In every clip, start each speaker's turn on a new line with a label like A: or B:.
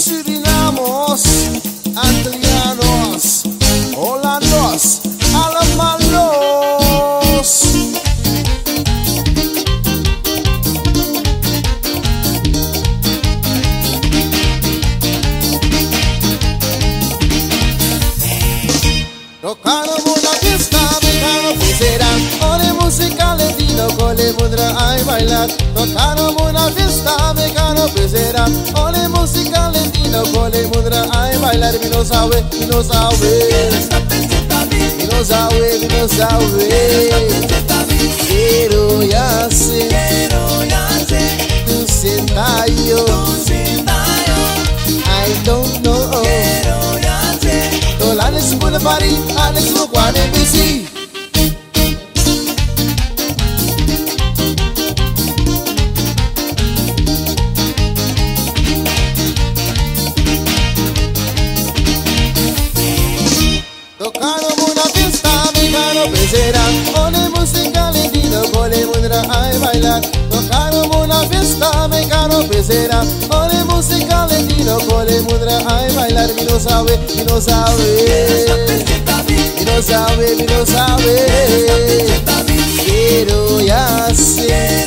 A: surinamos, antilianos, holandos, alemanos. Tocaron una fiesta, tocaron pulsera, con música latino, con el mudra hay bailar. Tocaron una fiesta, me cano children I my Minosauê, we knows our Quero we knows our way. We knows our way, we knows our way. I don't know. Tô lá nesse boulevard, lá nesse lugar, nem me Tocaron una pista, dejaron pecera, pone música lentito, pone mundra a bailar. Tocaron una fiesta, me caro pecera, pone música lentito, pone mundra a bailar. Y no sabe, y no sabe, y no sabe, y no sabe, pero ya sé.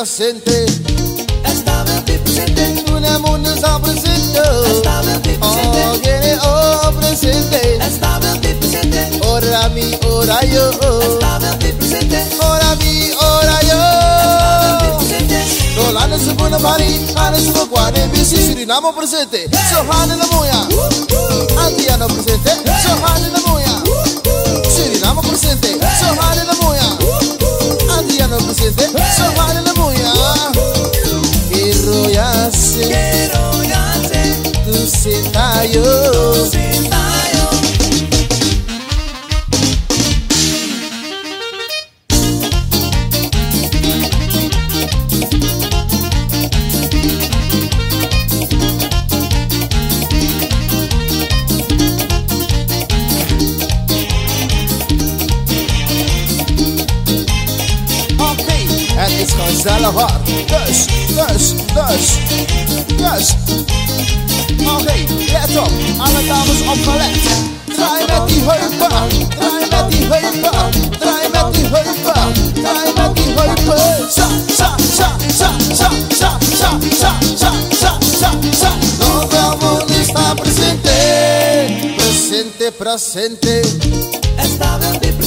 A: presente. Estava aqui presente. Tu na mundo só presente. Estava presente. Oh, oh presente. Estava presente. Ora mi, ora yo. Estava aqui presente. Ora mi, ora yo. Dolana se pone pari, ana se lo guane, bisi Surinamo presente. Sohana na moya. Uh, uh. Andiano presente. Sohana na moya. Yo. Dus, dus, dus, dus. Oké, let op, alle dames opgelet. Draai met die heupen, draai met die heupen, draai met die heupen, draai met die heupen. Sa, sa, sa, sa, sa, sa, sa, sa, sa, sa, sa, sa. Todo mundo está presente, presente, presente.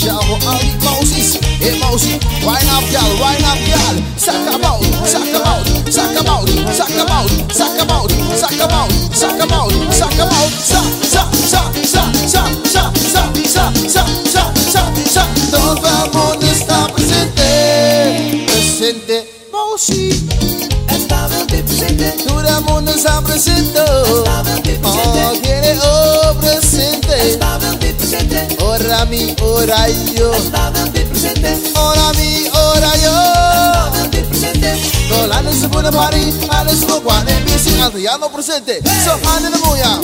A: Shout out Mousey, hey Mousey, wine up gal, wine up gal. Sack about, sack about, sack about, sack about, sack about, sack about, sack about, sack about, sack, sack, sack, sack, sack, sack, sack, sack, sack, sack, sack, sack. Nos vamos está presente, presente Mousey. Estaba presente, todo mundo está presente. Oh quiere oh presente. ora mi, ora yo. Ora mi, ora yo. No la nesu buna pari, anesu lo guane, misi alto ya no presente. Sohane na muya,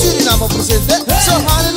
A: Surinamo presente, sohane